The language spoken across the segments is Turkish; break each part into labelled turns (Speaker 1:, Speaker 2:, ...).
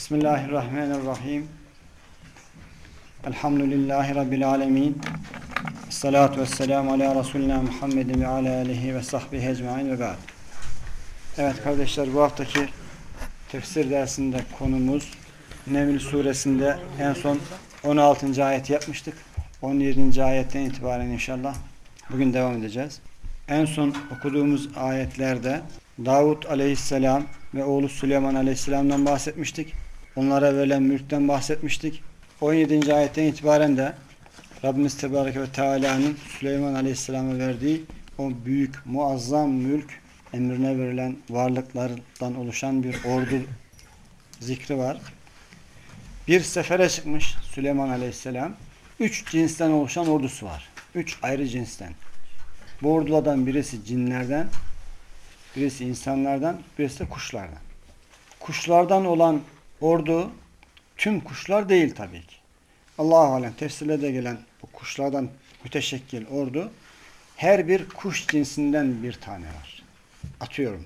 Speaker 1: Bismillahirrahmanirrahim. Elhamdülillahi Rabbil alemin. Salatu vesselamu ala Resulina Muhammedin ve ala alihi ve sahbihi ecmain ve ba'd. Evet kardeşler bu haftaki tefsir dersinde konumuz Nevil suresinde en son 16. ayeti yapmıştık. 17. ayetten itibaren inşallah bugün devam edeceğiz. En son okuduğumuz ayetlerde Davut aleyhisselam ve oğlu Süleyman aleyhisselamdan bahsetmiştik. Onlara verilen mülkten bahsetmiştik. 17. ayetten itibaren de Rabbimiz Tebareke ve Teala'nın Süleyman aleyhisselama verdiği o büyük, muazzam mülk emrine verilen varlıklardan oluşan bir ordu zikri var. Bir sefere çıkmış Süleyman aleyhisselam. Üç cinsten oluşan ordusu var. Üç ayrı cinsten. Bu ordulardan birisi cinlerden, birisi insanlardan, birisi de kuşlardan. Kuşlardan olan ordu tüm kuşlar değil tabii ki. Allahu alem tefsirlerde gelen bu kuşlardan müteşekkil ordu her bir kuş cinsinden bir tane var. Atıyorum.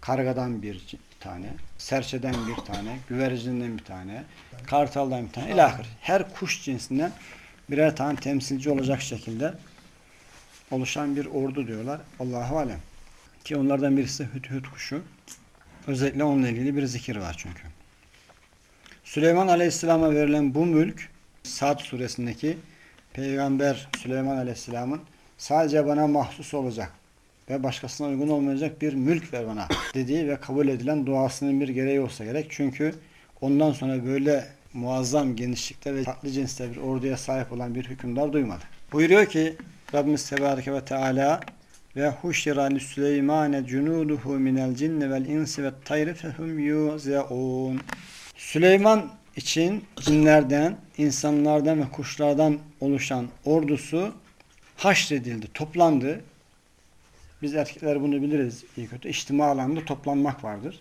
Speaker 1: Kargadan bir tane, serçeden bir tane, güvercinden bir tane, kartaldan bir tane, ilahir. Her kuş cinsinden birer tane temsilci olacak şekilde oluşan bir ordu diyorlar. Allahu alem. Ki onlardan birisi hüt hüt kuşu. Özellikle onunla ilgili bir zikir var çünkü. Süleyman Aleyhisselam'a verilen bu mülk Sad suresindeki Peygamber Süleyman Aleyhisselam'ın sadece bana mahsus olacak ve başkasına uygun olmayacak bir mülk ver bana dediği ve kabul edilen duasının bir gereği olsa gerek. Çünkü ondan sonra böyle muazzam genişlikte ve farklı cinste bir orduya sahip olan bir hükümdar duymadı. Buyuruyor ki Rabbimiz Tebareke ve Teala ve huşira li Süleymane cunuduhu minel cinni vel insi ve tayri fehum yuzeun. Süleyman için cinlerden, insanlardan ve kuşlardan oluşan ordusu haşredildi, toplandı. Biz erkekler bunu biliriz iyi kötü. İçtima alanında toplanmak vardır.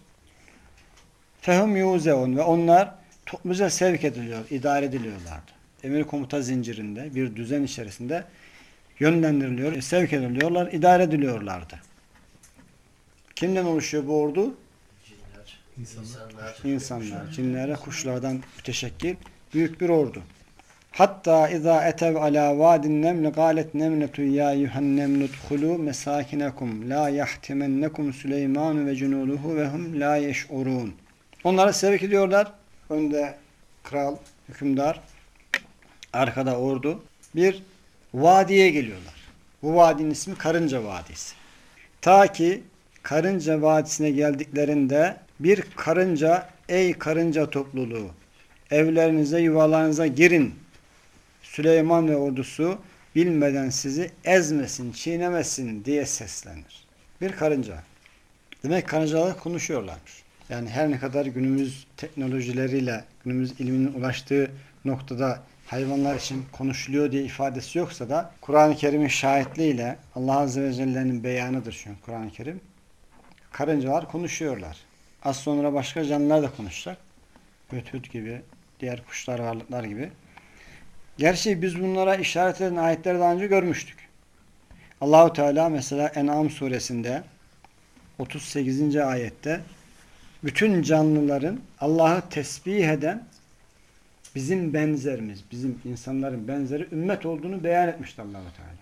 Speaker 1: Fehum yuzeun ve onlar topluca sevk ediliyor, idare ediliyorlardı. Emir komuta zincirinde, bir düzen içerisinde yönlendiriliyor, sevk ediliyorlar, idare ediliyorlardı. Kimden oluşuyor bu ordu?
Speaker 2: İnsanlar.
Speaker 1: İnsanlar, cinlere, kuşlardan müteşekkil büyük bir ordu. Hatta iza etev ala vadin nemli galet nemletu ya yuhan nemlut hulu mesakinekum la yahtimennekum Süleyman ve cunuduhu ve hum la yeş'urun. Onları sevk ediyorlar. Önde kral, hükümdar, arkada ordu. Bir vadiye geliyorlar. Bu vadinin ismi Karınca Vadisi. Ta ki Karınca Vadisi'ne geldiklerinde bir karınca, ey karınca topluluğu, evlerinize, yuvalarınıza girin. Süleyman ve ordusu bilmeden sizi ezmesin, çiğnemesin diye seslenir. Bir karınca. Demek karıncalar konuşuyorlarmış. Yani her ne kadar günümüz teknolojileriyle, günümüz ilminin ulaştığı noktada hayvanlar için konuşuluyor diye ifadesi yoksa da Kur'an-ı Kerim'in şahitliğiyle Allah Azze ve Celle'nin beyanıdır çünkü Kur'an-ı Kerim. Karıncalar konuşuyorlar. Az sonra başka canlılar da konuşacak. Hüt gibi, diğer kuşlar, varlıklar gibi. Gerçi biz bunlara işaret eden ayetleri daha önce görmüştük. Allahu Teala mesela En'am suresinde 38. ayette bütün canlıların Allah'ı tesbih eden bizim benzerimiz, bizim insanların benzeri ümmet olduğunu beyan etmişti Allahu Teala.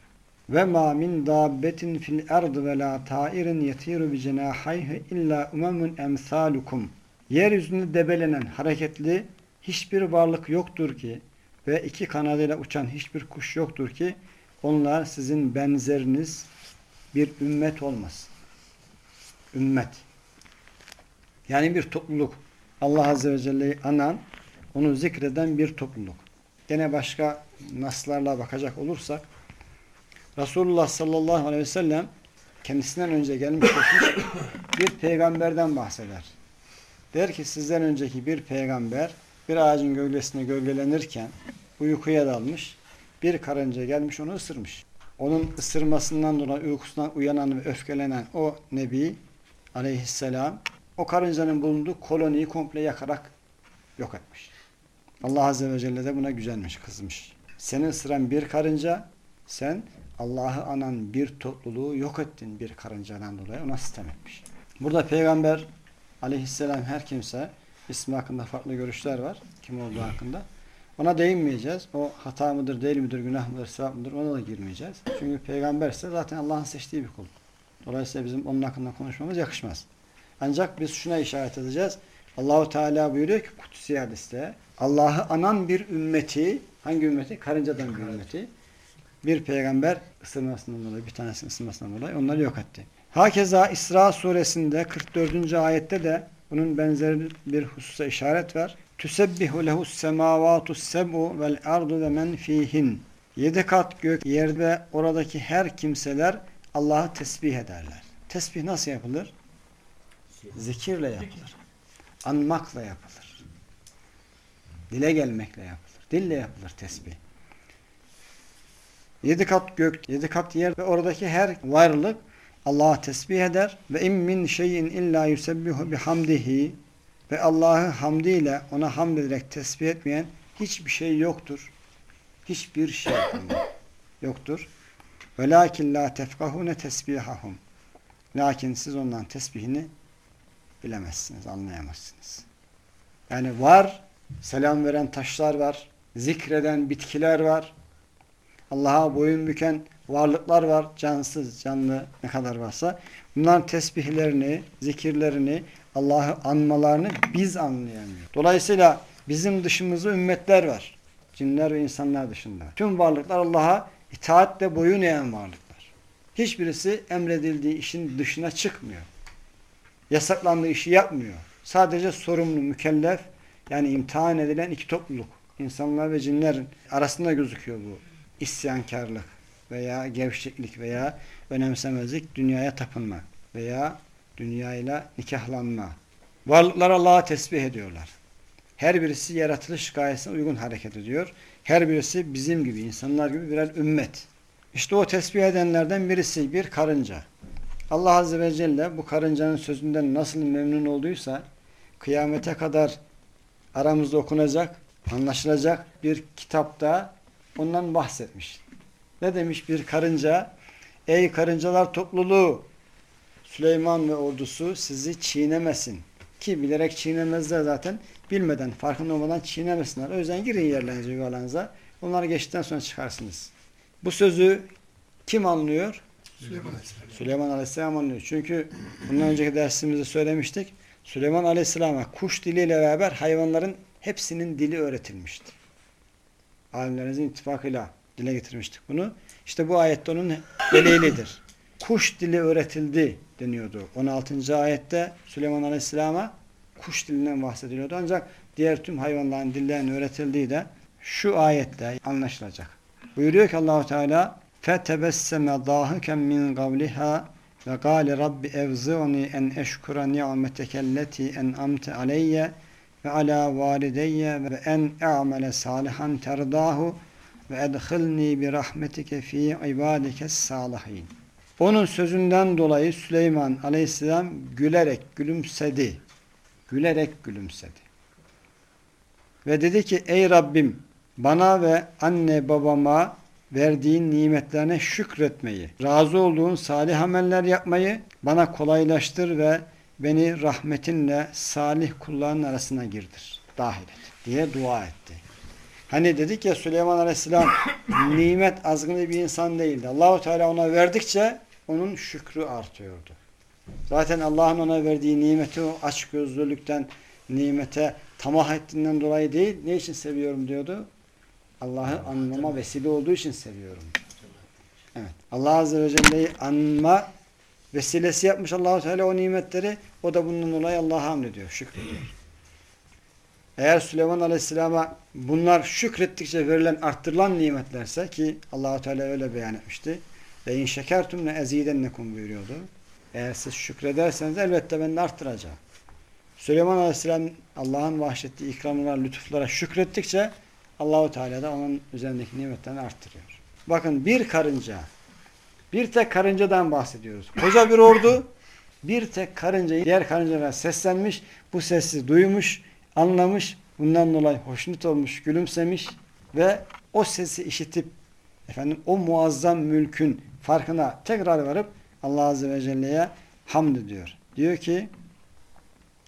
Speaker 1: Ve ma min dabbetin fil ard ve la ta'irin yetiru bi cenahayhi illa umemun emsalukum. Yeryüzünde debelenen, hareketli hiçbir varlık yoktur ki ve iki kanadıyla uçan hiçbir kuş yoktur ki onlar sizin benzeriniz bir ümmet olmasın. Ümmet. Yani bir topluluk. Allah Azze ve Celle'yi anan, onu zikreden bir topluluk. Gene başka naslarla bakacak olursak Resulullah sallallahu aleyhi ve sellem kendisinden önce gelmiş geçmiş bir peygamberden bahseder. Der ki sizden önceki bir peygamber bir ağacın gölgesinde gölgelenirken uykuya dalmış. Bir karınca gelmiş onu ısırmış. Onun ısırmasından dolayı uykusundan uyanan ve öfkelenen o Nebi aleyhisselam o karıncanın bulunduğu koloniyi komple yakarak yok etmiş. Allah Azze ve Celle de buna gücenmiş, kızmış. Seni ısıran bir karınca sen Allah'ı anan bir topluluğu yok ettin bir karıncadan dolayı ona sitem etmiş. Burada Peygamber aleyhisselam her kimse ismi hakkında farklı görüşler var. Kim olduğu hakkında. Ona değinmeyeceğiz. O hata mıdır, değil midir, günah mıdır, sevap mıdır ona da girmeyeceğiz. Çünkü peygamber ise zaten Allah'ın seçtiği bir kul. Dolayısıyla bizim onun hakkında konuşmamız yakışmaz. Ancak biz şuna işaret edeceğiz. Allahu Teala buyuruyor ki kutsi hadiste Allah'ı anan bir ümmeti hangi ümmeti? Karıncadan bir ümmeti. Bir peygamber ısırmasından dolayı bir tanesinin ısırmasından dolayı onları yok etti. Hakeza İsra suresinde 44. ayette de bunun benzeri bir hususa işaret var. Tüsebbihu lehus semavatu seb'u vel ardu ve men fihin. Yedi kat gök, yerde oradaki her kimseler Allah'ı tesbih ederler. Tesbih nasıl yapılır? Zikirle yapılır. Anmakla yapılır. Dile gelmekle yapılır. Dille yapılır tesbih. Yedi kat gök, yedi kat yer ve oradaki her varlık Allah'a tesbih eder ve im min şeyin illa yusebbihu bihamdihi ve Allah'ı hamdiyle ona hamd ederek tesbih etmeyen hiçbir şey yoktur. Hiçbir şey yoktur. Velakin la tefkahune tesbihahum. Lakin siz ondan tesbihini bilemezsiniz, anlayamazsınız. Yani var, selam veren taşlar var, zikreden bitkiler var, Allah'a boyun büken varlıklar var, cansız, canlı ne kadar varsa. Bunların tesbihlerini, zikirlerini, Allah'ı anmalarını biz anlayamıyoruz. Dolayısıyla bizim dışımızda ümmetler var. Cinler ve insanlar dışında. Tüm varlıklar Allah'a itaatle boyun eğen varlıklar. Hiçbirisi emredildiği işin dışına çıkmıyor. Yasaklandığı işi yapmıyor. Sadece sorumlu, mükellef yani imtihan edilen iki topluluk. insanlar ve cinlerin arasında gözüküyor bu isyankarlık veya gevşeklik veya önemsemezlik dünyaya tapınma veya dünyayla nikahlanma. Varlıklar Allah'a tesbih ediyorlar. Her birisi yaratılış gayesine uygun hareket ediyor. Her birisi bizim gibi, insanlar gibi birer ümmet. İşte o tesbih edenlerden birisi bir karınca. Allah Azze ve Celle bu karıncanın sözünden nasıl memnun olduysa kıyamete kadar aramızda okunacak, anlaşılacak bir kitapta ondan bahsetmiş. Ne demiş bir karınca? Ey karıncalar topluluğu Süleyman ve ordusu sizi çiğnemesin. Ki bilerek çiğnemezler zaten. Bilmeden, farkında olmadan çiğnemesinler. O yüzden girin yerlerinize, yuvalarınıza. Onları geçtikten sonra çıkarsınız. Bu sözü kim anlıyor?
Speaker 3: Süleyman Aleyhisselam.
Speaker 1: Süleyman Aleyhisselam anlıyor. Çünkü bundan önceki dersimizde söylemiştik. Süleyman Aleyhisselam'a kuş diliyle beraber hayvanların hepsinin dili öğretilmişti Alimlerimizin ittifakıyla dile getirmiştik bunu. İşte bu ayette onun delilidir. Kuş dili öğretildi deniyordu. 16. ayette Süleyman Aleyhisselam'a kuş dilinden bahsediliyordu. Ancak diğer tüm hayvanların dillerinin öğretildiği de şu ayette anlaşılacak. Buyuruyor ki Allahu Teala فَتَبَسَّمَ ضَاهِكًا مِنْ قَوْلِهَا وَقَالَ رَبِّ اَوْزِعْنِي اَنْ اَشْكُرَ نِعْمَتَكَ الَّتِي اَنْعَمْتَ عَلَيَّ ve ala valideyye ve en e'mele salihan terdahu ve edhilni bi rahmetike fi ibadike salihin. Onun sözünden dolayı Süleyman aleyhisselam gülerek gülümsedi. Gülerek gülümsedi. Ve dedi ki ey Rabbim bana ve anne babama verdiğin nimetlerine şükretmeyi, razı olduğun salih ameller yapmayı bana kolaylaştır ve beni rahmetinle salih kulların arasına girdir, dahil et diye dua etti. Hani dedik ya Süleyman Aleyhisselam nimet azgını bir insan değildi. Allahu Teala ona verdikçe onun şükrü artıyordu. Zaten Allah'ın ona verdiği nimeti o açgözlülükten, nimete tamah ettiğinden dolayı değil. Ne için seviyorum diyordu? Allah'ı anlama vesile olduğu için seviyorum. Evet. Allah Azze ve Celle'yi anma vesilesi yapmış Allahu Teala o nimetleri. O da bunun dolayı Allah'a hamd ediyor, şükrediyor. Eğer Süleyman Aleyhisselam'a bunlar şükrettikçe verilen, arttırılan nimetlerse ki Allahu Teala öyle beyan etmişti. Ve in şekertum ne ezidennekum buyuruyordu. Eğer siz şükrederseniz elbette ben de arttıracağım. Süleyman Aleyhisselam Allah'ın bahşettiği ikramlara, lütuflara şükrettikçe Allahu Teala da onun üzerindeki nimetlerini arttırıyor. Bakın bir karınca, bir tek karıncadan bahsediyoruz. Koca bir ordu, bir tek karınca diğer karıncalara seslenmiş, bu sesi duymuş, anlamış, bundan dolayı hoşnut olmuş, gülümsemiş ve o sesi işitip efendim o muazzam mülkün farkına tekrar varıp Allah Azze ve Celle'ye hamd ediyor. Diyor ki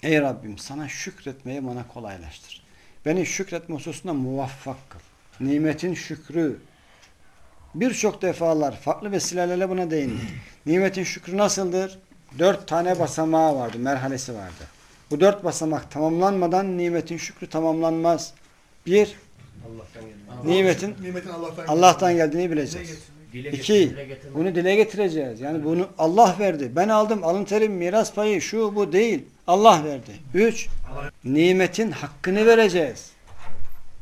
Speaker 1: Ey Rabbim sana şükretmeyi bana kolaylaştır. Beni şükretme hususunda muvaffak kıl. Nimetin şükrü. Birçok defalar farklı vesilelerle buna değindik. Nimetin şükrü nasıldır? Dört tane basamağı vardı, merhalesi vardı. Bu dört basamak tamamlanmadan nimetin şükrü tamamlanmaz. Bir,
Speaker 2: Allah'tan geldi.
Speaker 1: nimetin
Speaker 3: Nimetin Allah'tan
Speaker 1: Allah'tan geldiğini bileceğiz.
Speaker 2: Dile
Speaker 1: İki, bunu dile getireceğiz. Yani bunu Allah verdi. Ben aldım alın terim miras payı şu bu değil. Allah verdi. Üç, nimetin hakkını vereceğiz.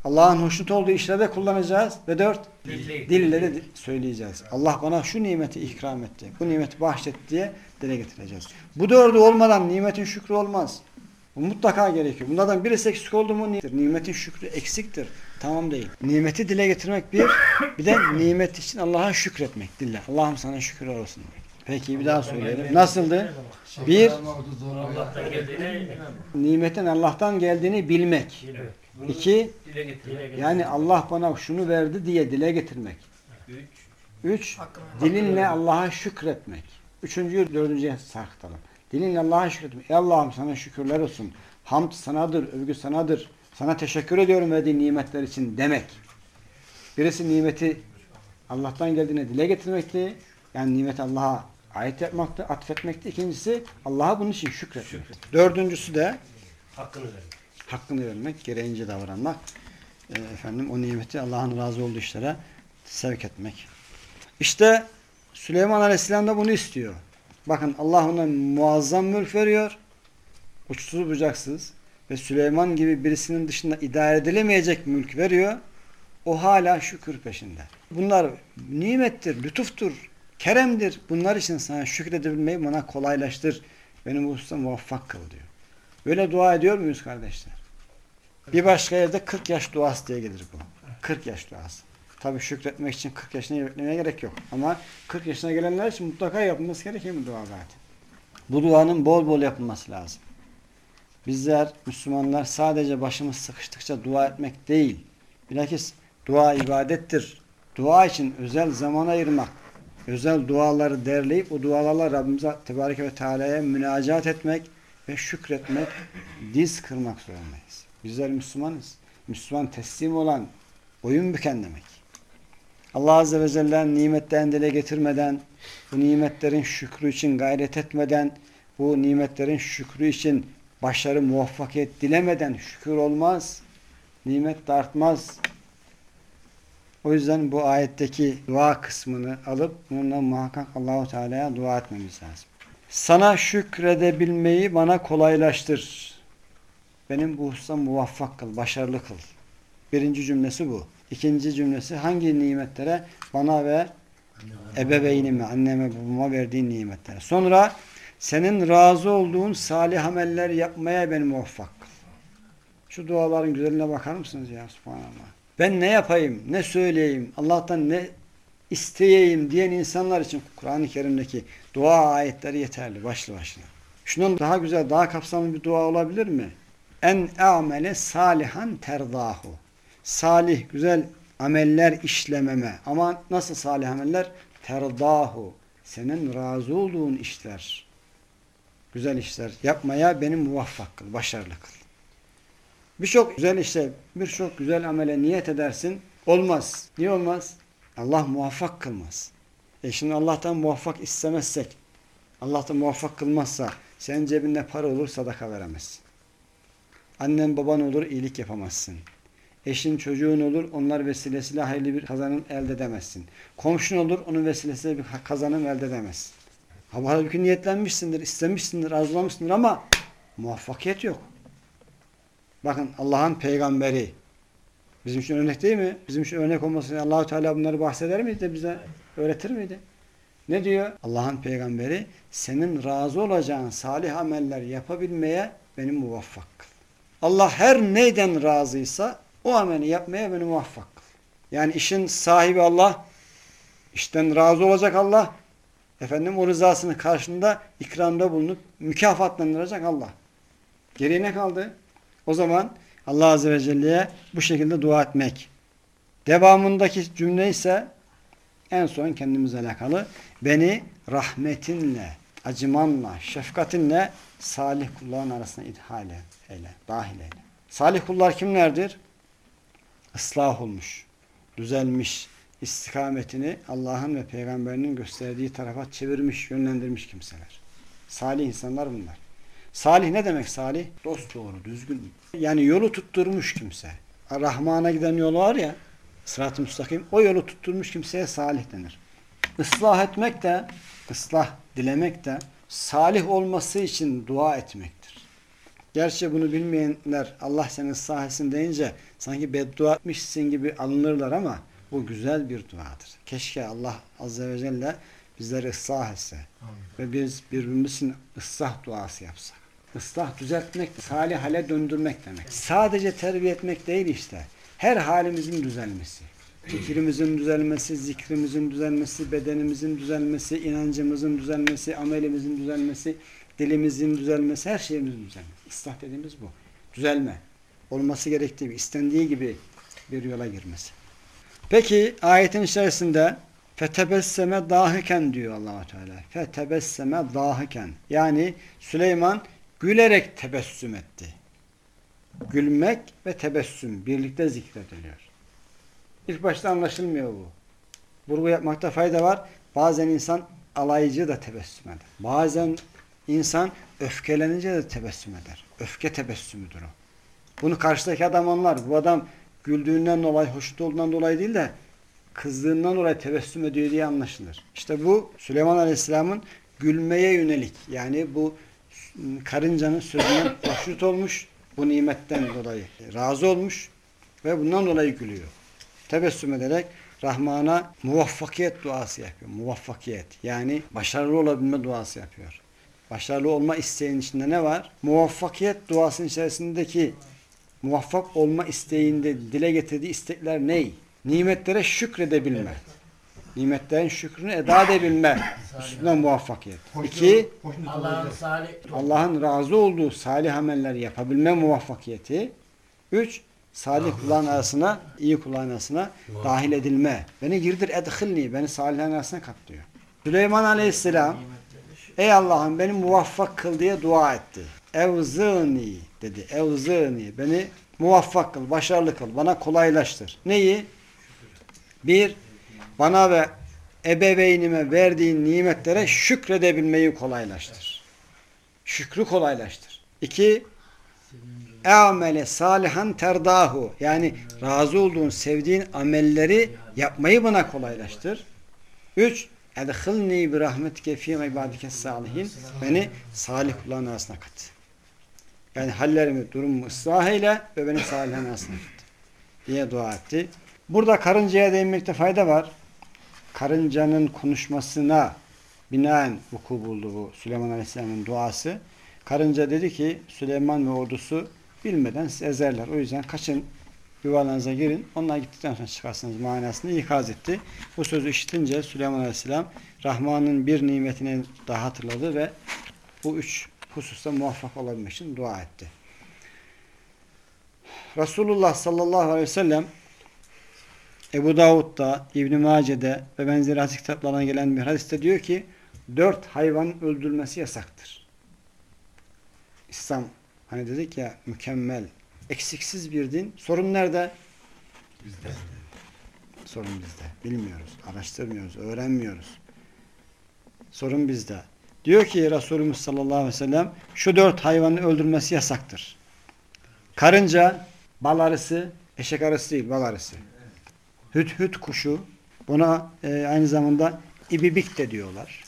Speaker 1: Allah'ın hoşnut olduğu işlerde kullanacağız. Ve dört,
Speaker 2: Dille-
Speaker 1: de söyleyeceğiz. Allah bana şu nimeti ikram etti. Bu nimeti bahşetti diye dile getireceğiz. Bu dördü olmadan nimetin şükrü olmaz. Bu mutlaka gerekiyor. Bunlardan birisi eksik oldu mu nimetin şükrü eksiktir. Tamam değil. Nimeti dile getirmek bir, bir de nimet için Allah'a şükretmek dille. Allah'ım sana şükürler olsun. Peki bir daha söyleyelim. Nasıldı? Bir, nimetin Allah'tan geldiğini bilmek. İki,
Speaker 2: Dile
Speaker 1: yani Allah bana şunu verdi diye dile getirmek.
Speaker 2: Üç.
Speaker 1: Üç, dilinle Allah'a şükretmek. Üçüncüyü dördüncüye sarkıtalım. Dilinle Allah'a şükretmek. Ey Allah'ım sana şükürler olsun. Hamd sanadır, övgü sanadır. Sana teşekkür ediyorum verdiğin nimetler için demek. Birisi nimeti Allah'tan geldiğine dile getirmekti. Yani nimeti Allah'a ait yapmaktı, atfetmekti. İkincisi Allah'a bunun için şükretmek. Dördüncüsü de
Speaker 2: Hakkını ver.
Speaker 1: Hakkını vermek, gereğince davranmak. E, efendim o nimeti Allah'ın razı olduğu işlere sevk etmek. İşte Süleyman Aleyhisselam da bunu istiyor. Bakın Allah ona muazzam mülk veriyor. Uçsuz bucaksız ve Süleyman gibi birisinin dışında idare edilemeyecek mülk veriyor. O hala şükür peşinde. Bunlar nimettir, lütuftur, keremdir. Bunlar için sana şükredebilmeyi bana kolaylaştır. Benim bu hususta muvaffak kıl diyor. Böyle dua ediyor muyuz kardeşler? Bir başka yerde 40 yaş duası diye gelir bu. 40 yaş duası. Tabi şükretmek için 40 yaşına beklemeye gerek yok. Ama 40 yaşına gelenler için mutlaka yapılması gereken bir dua zaten. Bu duanın bol bol yapılması lazım. Bizler Müslümanlar sadece başımız sıkıştıkça dua etmek değil. Bilakis dua ibadettir. Dua için özel zaman ayırmak, özel duaları derleyip o dualarla Rabbimize Tebareke ve Teala'ya münacat etmek ve şükretmek, diz kırmak zorundayız. Bizler Müslümanız. Müslüman teslim olan, boyun büken demek. Allah Azze ve Celle'nin nimetlerini dile getirmeden, bu nimetlerin şükrü için gayret etmeden, bu nimetlerin şükrü için başarı, muvaffakiyet dilemeden şükür olmaz. Nimet de. O yüzden bu ayetteki dua kısmını alıp bununla muhakkak Allahu Teala'ya dua etmemiz lazım. Sana şükredebilmeyi bana kolaylaştır. Benim bu hususta muvaffak kıl, başarılı kıl. Birinci cümlesi bu. İkinci cümlesi hangi nimetlere? Bana ve ebeveynime, anneme, babama verdiğin nimetlere. Sonra senin razı olduğun salih ameller yapmaya beni muvaffak kıl. Şu duaların güzeline bakar mısınız ya subhanallah. Ben ne yapayım, ne söyleyeyim, Allah'tan ne isteyeyim diyen insanlar için Kur'an-ı Kerim'deki dua ayetleri yeterli başlı başına. Şundan daha güzel, daha kapsamlı bir dua olabilir mi? En amele salihan terdahu. Salih, güzel ameller işlememe. Ama nasıl salih ameller? Terdahu. Senin razı olduğun işler. Güzel işler yapmaya beni muvaffak kıl, başarılı kıl. Birçok güzel işte, birçok güzel amele niyet edersin. Olmaz. Niye olmaz? Allah muvaffak kılmaz. E şimdi Allah'tan muvaffak istemezsek, Allah'tan muvaffak kılmazsa senin cebinde para olur sadaka veremezsin. Annen baban olur iyilik yapamazsın. Eşin çocuğun olur onlar vesilesiyle hayırlı bir kazanım elde edemezsin. Komşun olur onun vesilesiyle bir kazanım elde edemezsin. Halbuki niyetlenmişsindir, istemişsindir, arzulamışsındır ama muvaffakiyet yok. Bakın Allah'ın peygamberi bizim için örnek değil mi? Bizim için örnek olması için Allahu Teala bunları bahseder miydi de bize öğretir miydi? Ne diyor? Allah'ın peygamberi senin razı olacağın salih ameller yapabilmeye beni muvaffak. Allah her neyden razıysa o ameli yapmaya beni muvaffak kıl. Yani işin sahibi Allah, işten razı olacak Allah, efendim o rızasının karşında ikramda bulunup mükafatlandıracak Allah. Geriye ne kaldı? O zaman Allah Azze ve Celle'ye bu şekilde dua etmek. Devamındaki cümle ise en son kendimizle alakalı. Beni rahmetinle acımanla, şefkatinle salih kulların arasına idhal eyle, dahil eyle. Salih kullar kimlerdir? Islah olmuş, düzelmiş, istikametini Allah'ın ve peygamberinin gösterdiği tarafa çevirmiş, yönlendirmiş kimseler. Salih insanlar bunlar. Salih ne demek salih? Dost doğru, düzgün. Yani yolu tutturmuş kimse. Rahman'a giden yol var ya, sırat-ı müstakim, o yolu tutturmuş kimseye salih denir. Islah etmek de, ıslah dilemek de salih olması için dua etmektir. Gerçi bunu bilmeyenler Allah seni ıslah etsin deyince sanki beddua etmişsin gibi alınırlar ama bu güzel bir duadır. Keşke Allah Azze ve Celle bizleri ıslah etse ve biz birbirimizin ıslah duası yapsak. Islah düzeltmek, salih hale döndürmek demek. Sadece terbiye etmek değil işte. Her halimizin düzelmesi. Fikrimizin düzelmesi, zikrimizin düzelmesi, bedenimizin düzelmesi, inancımızın düzelmesi, amelimizin düzelmesi, dilimizin düzelmesi, her şeyimizin düzelmesi. Islah dediğimiz bu. Düzelme. Olması gerektiği istendiği gibi bir yola girmesi. Peki ayetin içerisinde fetebesseme dahiken diyor allah Teala. Fetebesseme dahiken. Yani Süleyman gülerek tebessüm etti. Gülmek ve tebessüm birlikte zikrediliyor. İlk başta anlaşılmıyor bu. Vurgu yapmakta fayda var. Bazen insan alaycı da tebessüm eder. Bazen insan öfkelenince de tebessüm eder. Öfke tebessümüdür o. Bunu karşıdaki adam anlar. Bu adam güldüğünden dolayı, hoşnut olduğundan dolayı değil de kızdığından dolayı tebessüm ediyor diye anlaşılır. İşte bu Süleyman Aleyhisselam'ın gülmeye yönelik yani bu karıncanın sözünden hoşnut olmuş, bu nimetten dolayı razı olmuş ve bundan dolayı gülüyor. Tebessüm ederek Rahman'a muvaffakiyet duası yapıyor. Muvaffakiyet yani başarılı olabilme duası yapıyor. Başarılı olma isteğinin içinde ne var? Muvaffakiyet duasının içerisindeki muvaffak olma isteğinde dile getirdiği istekler ney? Nimetlere şükredebilme. Nimetlerin şükrünü eda edebilme. Üstünden muvaffakiyet. İki,
Speaker 2: Allah'ın
Speaker 1: Allah'ın razı olduğu salih ameller yapabilme muvaffakiyeti. Üç, salih kulağın arasına, iyi kulağın arasına dahil edilme. Beni girdir edhilni, beni salihlerin arasına kat diyor. Süleyman Aleyhisselam, ey Allah'ım beni muvaffak kıl diye dua etti. Evzini dedi. Evzini, beni muvaffak kıl, başarılı kıl, bana kolaylaştır. Neyi? Bir, bana ve ebeveynime verdiğin nimetlere şükredebilmeyi kolaylaştır. Şükrü kolaylaştır. İki, amele salihan terdahu yani razı olduğun, sevdiğin amelleri yapmayı bana kolaylaştır. Üç, edhilni bi rahmetike fi ibadike salihin beni salih kulların arasına kat. Yani hallerimi, durumumu ıslah eyle ve beni salihin arasına kat. Diye dua etti. Burada karıncaya değinmekte fayda var. Karıncanın konuşmasına binaen vuku buldu bu Süleyman Aleyhisselam'ın duası. Karınca dedi ki Süleyman ve ordusu bilmeden sizi ezerler. O yüzden kaçın yuvalarınıza girin. Onlar gittikten sonra çıkarsınız manasını ikaz etti. Bu sözü işitince Süleyman Aleyhisselam Rahman'ın bir nimetini daha hatırladı ve bu üç hususta muvaffak olabilmek için dua etti. Resulullah sallallahu aleyhi ve sellem Ebu Davud'da, İbn-i Mace'de ve benzeri hadis kitaplarına gelen bir hadiste diyor ki dört hayvanın öldürülmesi yasaktır. İslam hani dedik ya mükemmel, eksiksiz bir din. Sorun nerede? Bizde. Sorun bizde. Bilmiyoruz, araştırmıyoruz, öğrenmiyoruz. Sorun bizde. Diyor ki Resulümüz sallallahu aleyhi ve sellem şu dört hayvanın öldürmesi yasaktır. Karınca, bal arısı, eşek arısı değil, bal arısı. Hüt hüt kuşu, buna e, aynı zamanda ibibik de diyorlar.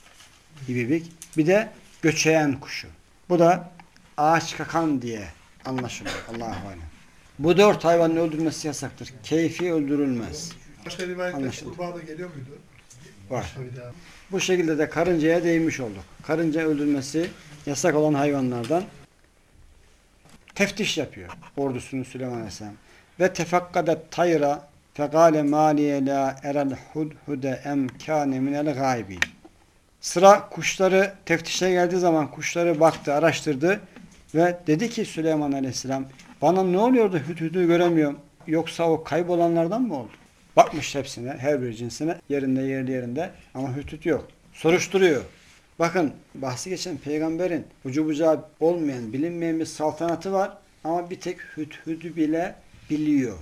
Speaker 1: İbibik. Bir de göçeyen kuşu. Bu da ağaç kakan diye anlaşılıyor. Allah'a alem. Bu dört hayvanın öldürmesi yasaktır. Keyfi öldürülmez.
Speaker 3: Başka
Speaker 1: Anlaşıldı.
Speaker 3: kurbağa da geliyor muydu?
Speaker 1: Var. Bu şekilde de karıncaya değinmiş olduk. Karınca öldürmesi yasak olan hayvanlardan teftiş yapıyor ordusunu Süleyman Aleyhisselam. Ve tefakkadet tayra fekale maliye la erel hudhude em kâne minel gâibîn. Sıra kuşları teftişe geldiği zaman kuşları baktı, araştırdı ve dedi ki Süleyman Aleyhisselam bana ne oluyordu hüdhüdü göremiyorum. Yoksa o kaybolanlardan mı oldu? Bakmış hepsine, her bir cinsine yerinde yerli yerinde ama hütüt yok. Soruşturuyor. Bakın bahsi geçen peygamberin ucu bucağı olmayan, bilinmeyen bir saltanatı var ama bir tek Hüdhüd'ü bile biliyor.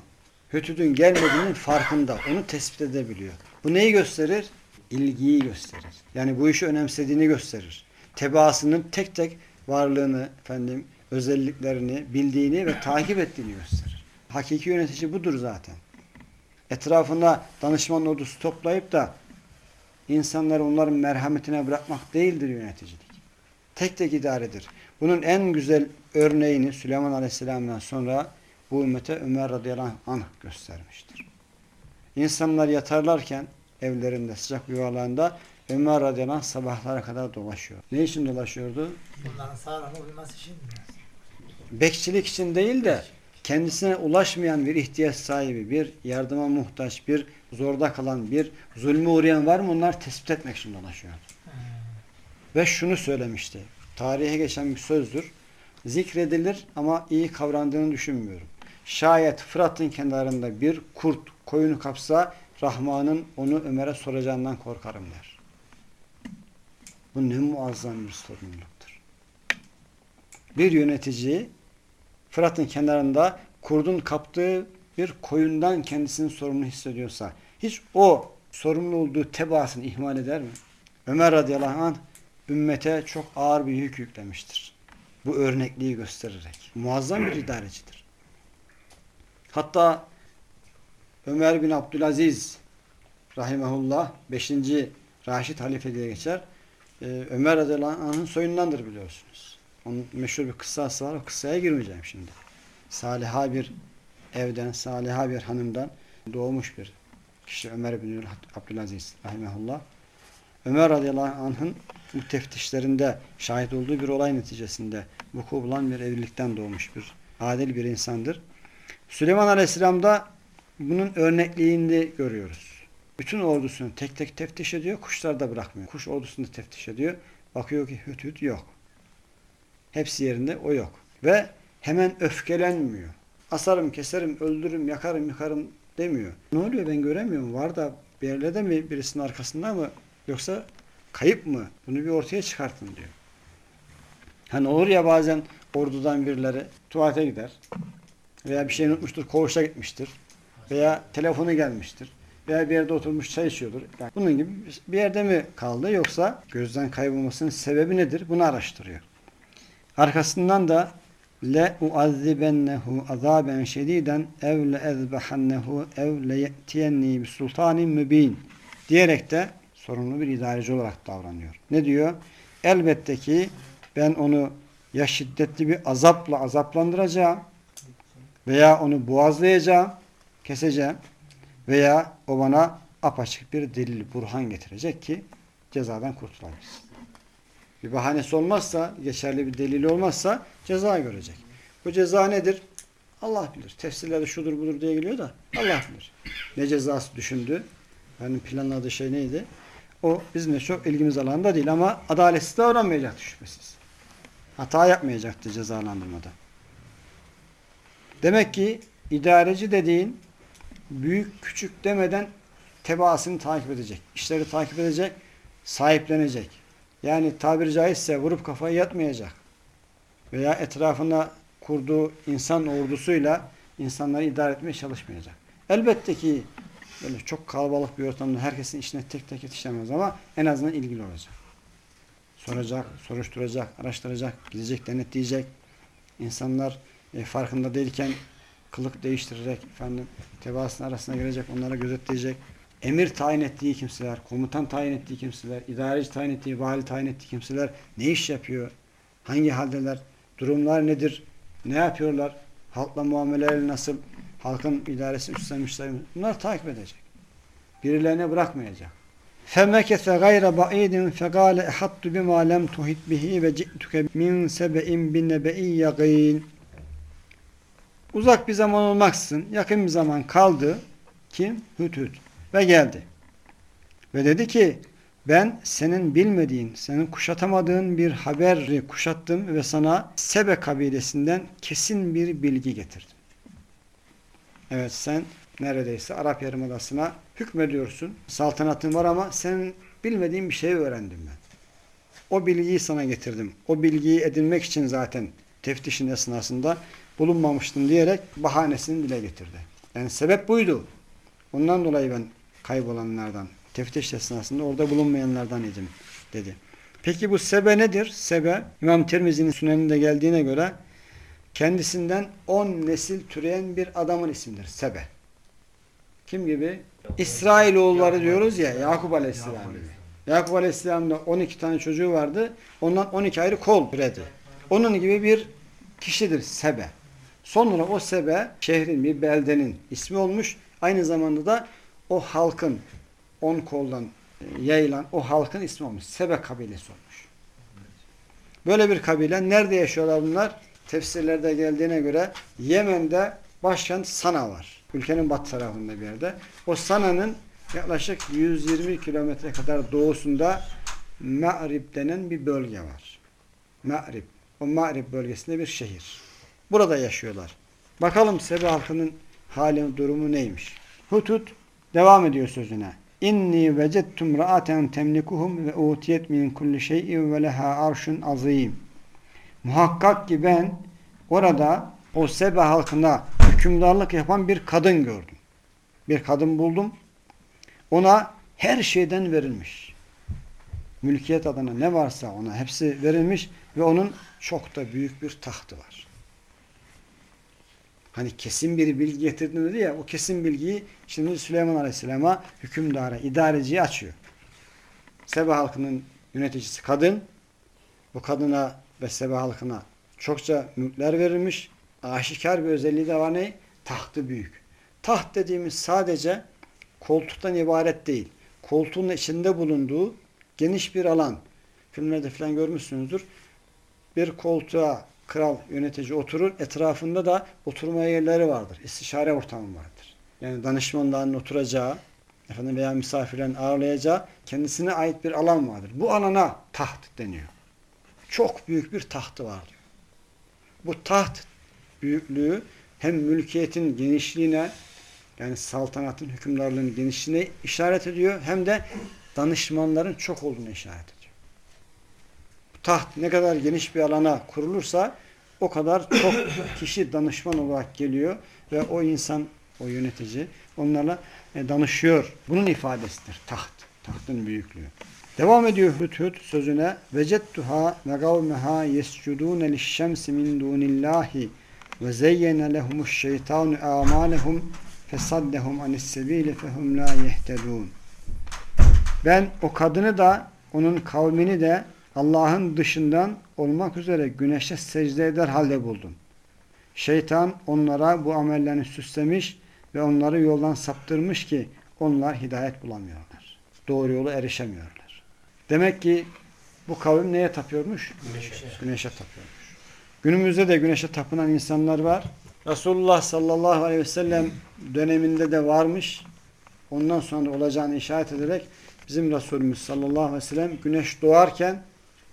Speaker 1: Hüdhüd'ün gelmediğinin farkında. Onu tespit edebiliyor. Bu neyi gösterir? İlgiyi gösterir. Yani bu işi önemsediğini gösterir. Tebaasının tek tek varlığını, efendim, özelliklerini bildiğini ve takip ettiğini gösterir. Hakiki yönetici budur zaten. Etrafında danışman ordusu toplayıp da insanları onların merhametine bırakmak değildir yöneticilik. Tek tek idaredir. Bunun en güzel örneğini Süleyman Aleyhisselam'dan sonra bu ümmete Ömer radıyallahu anh göstermiştir. İnsanlar yatarlarken evlerinde sıcak yuvalarında Ömer radıyallahu anh sabahlara kadar dolaşıyor. Ne için dolaşıyordu?
Speaker 3: Bunların sağlam uyuması için mi?
Speaker 1: Bekçilik için değil de kendisine ulaşmayan bir ihtiyaç sahibi, bir yardıma muhtaç, bir zorda kalan, bir zulme uğrayan var mı? Onları tespit etmek için dolaşıyordu. Ve şunu söylemişti. Tarihe geçen bir sözdür. Zikredilir ama iyi kavrandığını düşünmüyorum. Şayet Fırat'ın kenarında bir kurt koyunu kapsa Rahman'ın onu Ömer'e soracağından korkarım der. Bu ne muazzam bir sorumluluktur. Bir yönetici Fırat'ın kenarında kurdun kaptığı bir koyundan kendisini sorumlu hissediyorsa hiç o sorumlu olduğu tebaasını ihmal eder mi? Ömer radıyallahu anh ümmete çok ağır bir yük yüklemiştir. Bu örnekliği göstererek. Muazzam bir idarecidir. Hatta Ömer bin Abdülaziz rahimahullah 5. Raşid halife diye geçer. Ee, Ömer radıyallahu soyundandır biliyorsunuz. Onun meşhur bir kıssası var. O kıssaya girmeyeceğim şimdi. Saliha bir evden, saliha bir hanımdan doğmuş bir kişi Ömer bin Abdülaziz rahimahullah. Ömer radıyallahu anh'ın şahit olduğu bir olay neticesinde vuku bulan bir evlilikten doğmuş bir adil bir insandır. Süleyman aleyhisselam da bunun örnekliğini görüyoruz. Bütün ordusunu tek tek teftiş ediyor, kuşlar da bırakmıyor. Kuş ordusunu da teftiş ediyor. Bakıyor ki hüt hüt yok. Hepsi yerinde, o yok. Ve hemen öfkelenmiyor. Asarım, keserim, öldürürüm, yakarım, yıkarım demiyor. Ne oluyor ben göremiyorum. Var da bir yerlerde mi birisinin arkasında mı yoksa kayıp mı? Bunu bir ortaya çıkartın diyor. Hani olur ya bazen ordudan birileri tuvalete gider veya bir şey unutmuştur, koğuşa gitmiştir veya telefonu gelmiştir veya bir yerde oturmuş çay içiyordur. Yani bunun gibi bir yerde mi kaldı yoksa gözden kaybolmasının sebebi nedir? Bunu araştırıyor. Arkasından da le uazzibennehu azaben şediden ev le ezbehannehu ev le ye'tiyenni sultanin mübin diyerek de sorumlu bir idareci olarak davranıyor. Ne diyor? Elbette ki ben onu ya şiddetli bir azapla azaplandıracağım veya onu boğazlayacağım, keseceğim veya o bana apaçık bir delil, burhan getirecek ki cezadan kurtulabilsin. Bir bahanesi olmazsa, geçerli bir delil olmazsa ceza görecek. Bu ceza nedir? Allah bilir. Tefsirlerde şudur budur diye geliyor da Allah bilir. Ne cezası düşündü? Yani planladığı şey neydi? O bizim de çok ilgimiz alanında değil ama adaletsiz davranmayacaktı şüphesiz. Hata yapmayacaktı cezalandırmada. Demek ki idareci dediğin büyük küçük demeden tebaasını takip edecek. İşleri takip edecek, sahiplenecek. Yani tabiri caizse vurup kafayı yatmayacak. Veya etrafında kurduğu insan ordusuyla insanları idare etmeye çalışmayacak. Elbette ki böyle çok kalabalık bir ortamda herkesin işine tek tek yetişemez ama en azından ilgili olacak. Soracak, soruşturacak, araştıracak, gidecek, denetleyecek. İnsanlar e, farkında değilken kılık değiştirerek efendim tebaasının arasına girecek, onlara gözetleyecek. Emir tayin ettiği kimseler, komutan tayin ettiği kimseler, idareci tayin ettiği, vali tayin ettiği kimseler ne iş yapıyor? Hangi haldeler? Durumlar nedir? Ne yapıyorlar? Halkla muameleleri nasıl? Halkın idaresini üstlenmişler mi? Bunları takip edecek. Birilerine bırakmayacak. فَمَكَثَ غَيْرَ بَعِيدٍ فَقَالَ اَحَطُّ بِمَا لَمْ تُحِتْ بِهِ وَجِئْتُكَ مِنْ سَبَئٍ بِنَّبَئٍ يَقِينَ Uzak bir zaman olmaksızın yakın bir zaman kaldı. Kim? Hüt Hüt. Ve geldi. Ve dedi ki ben senin bilmediğin, senin kuşatamadığın bir haberi kuşattım ve sana Sebe kabilesinden kesin bir bilgi getirdim. Evet sen neredeyse Arap Yarımadası'na hükmediyorsun. Saltanatın var ama senin bilmediğin bir şey öğrendim ben. O bilgiyi sana getirdim. O bilgiyi edinmek için zaten teftişin esnasında bulunmamıştım diyerek bahanesini dile getirdi. Yani sebep buydu. Ondan dolayı ben kaybolanlardan, teftiş esnasında orada bulunmayanlardan idim dedi. Peki bu sebe nedir? Sebe İmam Tirmizi'nin süneninde geldiğine göre kendisinden 10 nesil türeyen bir adamın ismidir. Sebe. Kim gibi? İsrailoğulları diyoruz ya Yakup Aleyhisselam gibi. Yakup Aleyhisselam'da 12 tane çocuğu vardı. Ondan 12 ayrı kol türedi. Onun gibi bir kişidir Sebe. Sonra o Sebe şehrin bir beldenin ismi olmuş. Aynı zamanda da o halkın 10 koldan e, yayılan o halkın ismi olmuş. Sebe kabilesi olmuş. Böyle bir kabile. Nerede yaşıyorlar bunlar? Tefsirlerde geldiğine göre Yemen'de başkent Sana var. Ülkenin batı tarafında bir yerde. O Sana'nın yaklaşık 120 kilometre kadar doğusunda Ma'rib denen bir bölge var. Ma'rib. O Ma'rib bölgesinde bir şehir. Burada yaşıyorlar. Bakalım Sebe halkının hali, durumu neymiş? Hutut devam ediyor sözüne. İnni vecettum ra'aten temlikuhum ve utiyet min kulli şeyin ve leha arşun azim. Muhakkak ki ben orada o Sebe halkına hükümdarlık yapan bir kadın gördüm. Bir kadın buldum. Ona her şeyden verilmiş. Mülkiyet adına ne varsa ona hepsi verilmiş ve onun çok da büyük bir tahtı var. Hani kesin bir bilgi getirdim dedi ya o kesin bilgiyi şimdi Süleyman Aleyhisselam'a hükümdara, idareciye açıyor. Sebe halkının yöneticisi kadın. Bu kadına ve Sebe halkına çokça mülkler verilmiş. Aşikar bir özelliği de var ne? Tahtı büyük. Taht dediğimiz sadece koltuktan ibaret değil. Koltuğun içinde bulunduğu geniş bir alan. Filmlerde falan görmüşsünüzdür. Bir koltuğa kral yönetici oturur. Etrafında da oturma yerleri vardır. İstişare ortamı vardır. Yani danışmanların oturacağı efendim veya misafirlerin ağırlayacağı kendisine ait bir alan vardır. Bu alana taht deniyor. Çok büyük bir tahtı var diyor. Bu taht büyüklüğü hem mülkiyetin genişliğine yani saltanatın, hükümdarlığın genişliğine işaret ediyor hem de danışmanların çok olduğunu işaret ediyor. Taht ne kadar geniş bir alana kurulursa o kadar çok kişi danışman olarak geliyor ve o insan, o yönetici onlarla e, danışıyor. Bunun ifadesidir taht. Tahtın büyüklüğü. Devam ediyor Hüthüt sözüne. Vecettuha ve kavmeha yescudûne lişşemsi min dûnillâhi ve zeyyene lehumuş şeytanu âmâlehum fesaddehum anissebîle fehum la yehtedûn. Ben o kadını da onun kavmini de Allah'ın dışından olmak üzere güneşe secde eder halde buldum. Şeytan onlara bu amellerini süslemiş ve onları yoldan saptırmış ki onlar hidayet bulamıyorlar. Doğru yolu erişemiyorlar. Demek ki bu kavim neye tapıyormuş?
Speaker 2: Güneşe.
Speaker 1: Güneşe tapıyormuş. Günümüzde de güneşe tapınan insanlar var. Resulullah sallallahu aleyhi ve sellem döneminde de varmış. Ondan sonra olacağını işaret ederek bizim Resulümüz sallallahu aleyhi ve sellem güneş doğarken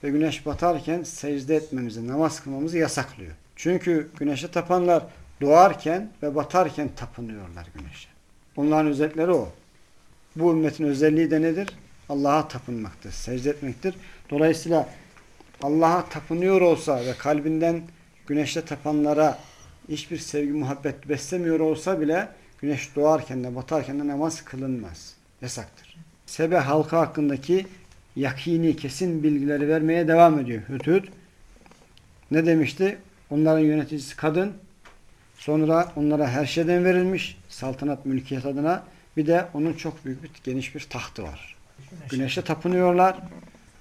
Speaker 1: ve güneş batarken secde etmemizi, namaz kılmamızı yasaklıyor. Çünkü güneşe tapanlar doğarken ve batarken tapınıyorlar güneşe. Onların özellikleri o. Bu ümmetin özelliği de nedir? Allah'a tapınmaktır, secde etmektir. Dolayısıyla Allah'a tapınıyor olsa ve kalbinden güneşte tapanlara hiçbir sevgi, muhabbet beslemiyor olsa bile güneş doğarken de batarken de namaz kılınmaz. Yasaktır. Sebe halkı hakkındaki yakini, kesin bilgileri vermeye devam ediyor Hütüt. Ne demişti? Onların yöneticisi kadın. Sonra onlara her şeyden verilmiş. Saltanat, mülkiyet adına. Bir de onun çok büyük bir, geniş bir tahtı var. Güneşe tapınıyorlar.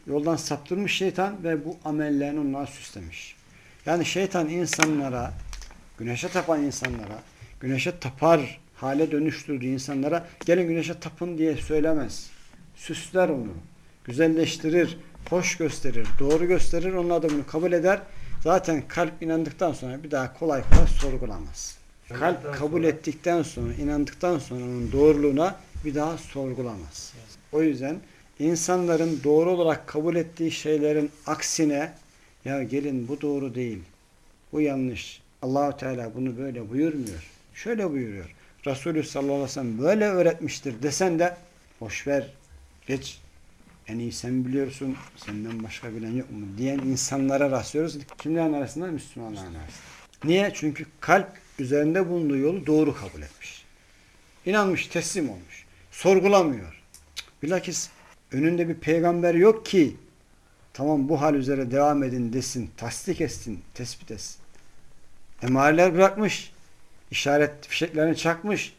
Speaker 1: Yoldan saptırmış şeytan ve bu amellerini onlara süslemiş. Yani şeytan insanlara, güneşe tapan insanlara, güneşe tapar hale dönüştürdüğü insanlara gelin güneşe tapın diye söylemez. Süsler onu. Güzelleştirir, hoş gösterir, doğru gösterir. Da bunu kabul eder. Zaten kalp inandıktan sonra bir daha kolay kolay sorgulamaz. Kalp kabul ettikten sonra, inandıktan sonra onun doğruluğuna bir daha sorgulamaz. O yüzden insanların doğru olarak kabul ettiği şeylerin aksine ya gelin bu doğru değil. Bu yanlış. Allahu Teala bunu böyle buyurmuyor. Şöyle buyuruyor. Resulü sallallahu aleyhi ve sellem böyle öğretmiştir desen de boş ver. Geç. En iyi sen biliyorsun. Senden başka bilen yok mu? Diyen insanlara rastlıyoruz. Kimlerin arasında? Müslümanların arasında. Niye? Çünkü kalp üzerinde bulunduğu yolu doğru kabul etmiş. İnanmış, teslim olmuş. Sorgulamıyor. Bilakis önünde bir peygamber yok ki tamam bu hal üzere devam edin desin, tasdik etsin, tespit etsin. Emareler bırakmış. işaret fişeklerini çakmış.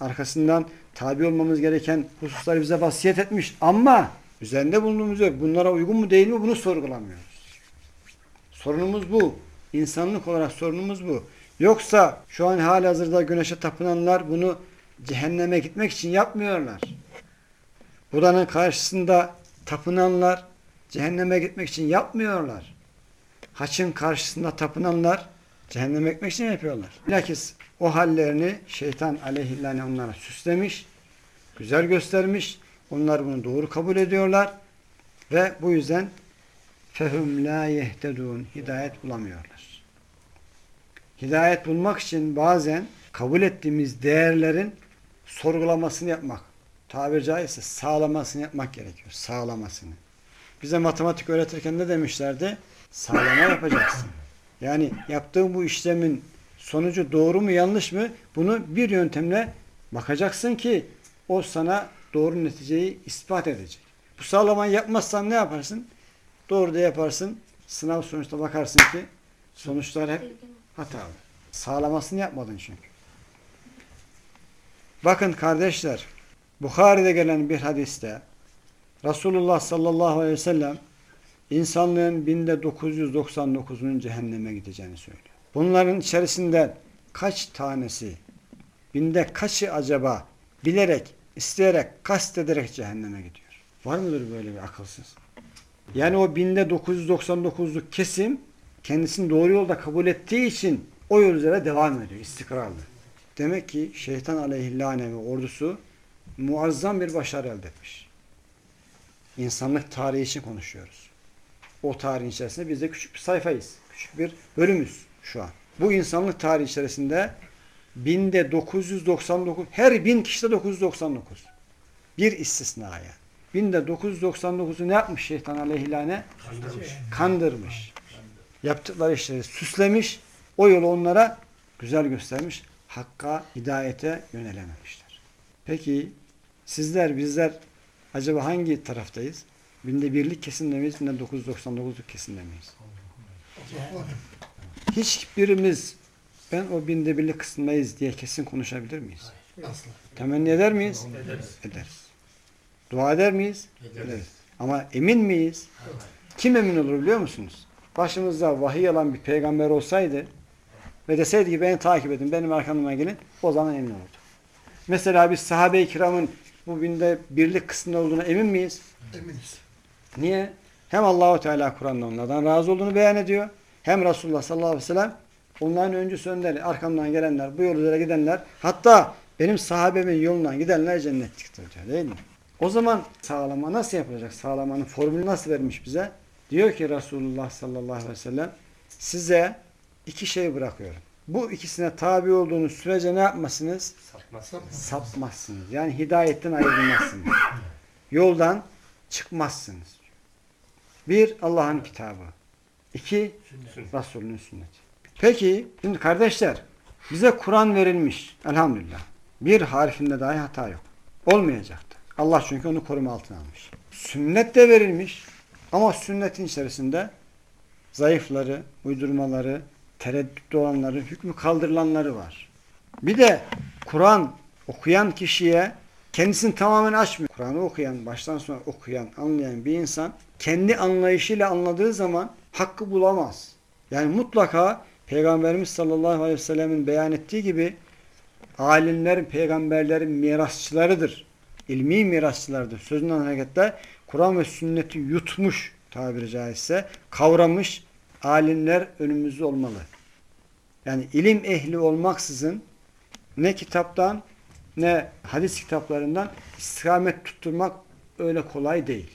Speaker 1: Arkasından tabi olmamız gereken hususları bize vasiyet etmiş. Ama üzerinde bulunduğumuz yok. Bunlara uygun mu değil mi bunu sorgulamıyoruz. Sorunumuz bu. İnsanlık olarak sorunumuz bu. Yoksa şu an hali hazırda güneşe tapınanlar bunu cehenneme gitmek için yapmıyorlar. Buranın karşısında tapınanlar cehenneme gitmek için yapmıyorlar. Haçın karşısında tapınanlar cehenneme gitmek için yapıyorlar. Bilakis o hallerini şeytan aleyhillâne onlara süslemiş, güzel göstermiş. Onlar bunu doğru kabul ediyorlar ve bu yüzden fehum la yehtedun hidayet bulamıyorlar. Hidayet bulmak için bazen kabul ettiğimiz değerlerin sorgulamasını yapmak, tabiri caizse sağlamasını yapmak gerekiyor. Sağlamasını. Bize matematik öğretirken ne demişlerdi? Sağlama yapacaksın. Yani yaptığın bu işlemin sonucu doğru mu yanlış mı? Bunu bir yöntemle bakacaksın ki o sana doğru neticeyi ispat edecek. Bu sağlamayı yapmazsan ne yaparsın? Doğru da yaparsın. Sınav sonuçta bakarsın ki sonuçlar hep hatalı. Sağlamasını yapmadın çünkü. Bakın kardeşler, Bukhari'de gelen bir hadiste Resulullah sallallahu aleyhi ve sellem insanlığın binde 999'unun cehenneme gideceğini söylüyor. Bunların içerisinde kaç tanesi, binde kaçı acaba bilerek, isteyerek, kastederek cehenneme gidiyor? Var mıdır böyle bir akılsız? Yani o binde 999'luk kesim kendisini doğru yolda kabul ettiği için o yol üzere devam ediyor istikrarlı. Demek ki şeytan aleyhillâne ve ordusu muazzam bir başarı elde etmiş. İnsanlık tarihi için konuşuyoruz. O tarihin içerisinde biz de küçük bir sayfayız. Küçük bir bölümüz şu an. Bu insanlık tarihi içerisinde binde 999 her bin kişide 999. Bir istisna yani. Binde 999'u ne yapmış şeytan aleyhillâne?
Speaker 2: Kandırmış.
Speaker 1: Kandırmış. Yaptıkları işleri süslemiş. O yolu onlara güzel göstermiş. Hakka, hidayete yönelememişler. Peki sizler, bizler acaba hangi taraftayız? Binde birlik kesimde miyiz? Binde 999'luk kesimde miyiz? Hiçbirimiz ben o binde birlik kısmındayız diye kesin konuşabilir miyiz?
Speaker 3: Asla.
Speaker 1: Temenni eder miyiz?
Speaker 2: Ederiz.
Speaker 1: Ederiz. Dua eder miyiz?
Speaker 2: Ederiz.
Speaker 1: Ama emin miyiz? Kim emin olur biliyor musunuz? Başımızda vahiy alan bir peygamber olsaydı ve deseydi ki beni takip edin, benim arkamdan gelin, o zaman emin olurdu. Mesela biz sahabe-i kiramın bu binde birlik kısmında olduğuna emin miyiz?
Speaker 3: Eminiz.
Speaker 1: Niye? Hem Allahu Teala Kur'an'da onlardan razı olduğunu beyan ediyor. Hem Resulullah sallallahu aleyhi ve sellem onların öncüsü önleri, arkamdan gelenler, bu yol üzere gidenler, hatta benim sahabemin yolundan gidenler cennetliktir diyor değil mi? O zaman sağlama nasıl yapılacak? Sağlamanın formülü nasıl vermiş bize? Diyor ki Resulullah sallallahu aleyhi ve sellem size iki şey bırakıyorum. Bu ikisine tabi olduğunuz sürece ne yapmasınız?
Speaker 2: Sapmaz.
Speaker 1: sapmazsınız. Yani hidayetten ayrılmazsınız. Yoldan çıkmazsınız. Bir, Allah'ın kitabı. İki,
Speaker 2: Sünnet.
Speaker 1: Resulünün sünneti. Peki, şimdi kardeşler, bize Kur'an verilmiş. Elhamdülillah. Bir harfinde dahi hata yok. Olmayacaktı. Allah çünkü onu koruma altına almış. Sünnet de verilmiş. Ama sünnetin içerisinde zayıfları, uydurmaları, tereddütlü olanları, hükmü kaldırılanları var. Bir de Kur'an okuyan kişiye kendisini tamamen açmıyor. Kur'an'ı okuyan, baştan sona okuyan, anlayan bir insan kendi anlayışıyla anladığı zaman hakkı bulamaz. Yani mutlaka Peygamberimiz sallallahu aleyhi ve sellemin beyan ettiği gibi alimler, peygamberlerin mirasçılarıdır. İlmi mirasçılardır. Sözünden hareketle Kur'an ve sünneti yutmuş tabiri caizse, kavramış alimler önümüzde olmalı. Yani ilim ehli olmaksızın ne kitaptan ne hadis kitaplarından istikamet tutturmak öyle kolay değil.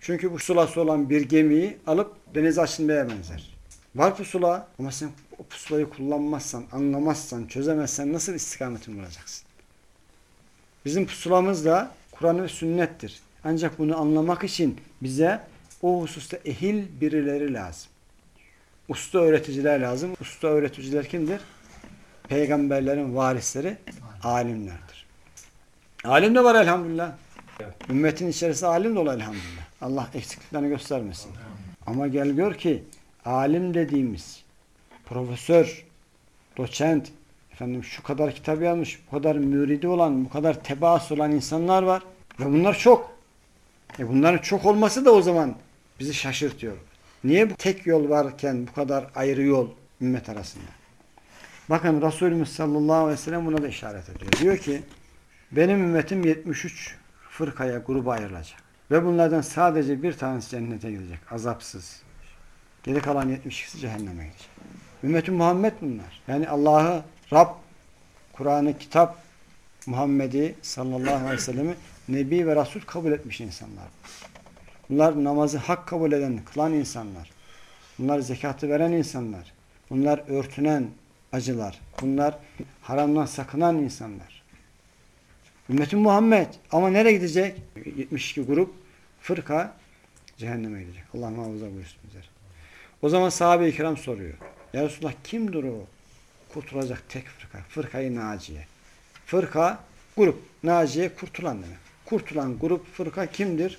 Speaker 1: Çünkü pusulası olan bir gemiyi alıp denize açılmaya benzer. Var pusula ama sen o pusulayı kullanmazsan, anlamazsan, çözemezsen nasıl istikametini bulacaksın? Bizim pusulamız da Kur'an ve sünnettir. Ancak bunu anlamak için bize o hususta ehil birileri lazım. Usta öğreticiler lazım. Usta öğreticiler kimdir? Peygamberlerin varisleri alimlerdir. Alim de var elhamdülillah. Ümmetin içerisinde alim dolu elhamdülillah. Allah eksikliklerini göstermesin. Ama gel gör ki alim dediğimiz profesör, doçent, efendim şu kadar kitap yazmış, bu kadar müridi olan, bu kadar tebaası olan insanlar var. Ve bunlar çok. E bunların çok olması da o zaman bizi şaşırtıyor. Niye bu tek yol varken bu kadar ayrı yol ümmet arasında? Bakın Resulümüz sallallahu aleyhi ve sellem buna da işaret ediyor. Diyor ki benim ümmetim 73 fırkaya, gruba ayrılacak. Ve bunlardan sadece bir tanesi cennete gidecek. Azapsız. Geri kalan 72'si cehenneme gidecek. Ümmeti Muhammed bunlar. Yani Allah'ı Rab, Kur'an'ı, kitap, Muhammed'i sallallahu aleyhi ve sellemi Nebi ve Resul kabul etmiş insanlar. Bunlar namazı hak kabul eden, kılan insanlar. Bunlar zekatı veren insanlar. Bunlar örtünen acılar. Bunlar haramdan sakınan insanlar. Ümmeti Muhammed. Ama nereye gidecek? 72 grup fırka cehenneme gidecek. Allah muhafaza buyursun bizler. O zaman sahabe-i kiram soruyor. Ya Resulullah kimdir o kurtulacak tek fırka? Fırkayı Naciye. Fırka grup. Naciye kurtulan demek. Kurtulan grup fırka kimdir?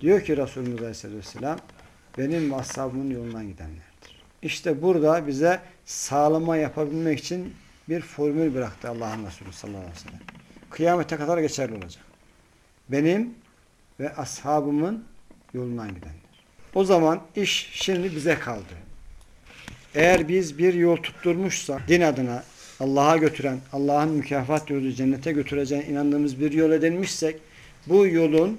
Speaker 1: Diyor ki Resulümüz Aleyhisselatü Vesselam benim ve ashabımın yolundan gidenlerdir. İşte burada bize sağlama yapabilmek için bir formül bıraktı Allah'ın Resulü sallallahu aleyhi ve sellem. Kıyamete kadar geçerli olacak. Benim ve ashabımın yolundan gidenler. O zaman iş şimdi bize kaldı. Eğer biz bir yol tutturmuşsak din adına Allah'a götüren, Allah'ın mükafat yolu cennete götüreceğine inandığımız bir yol edinmişsek bu yolun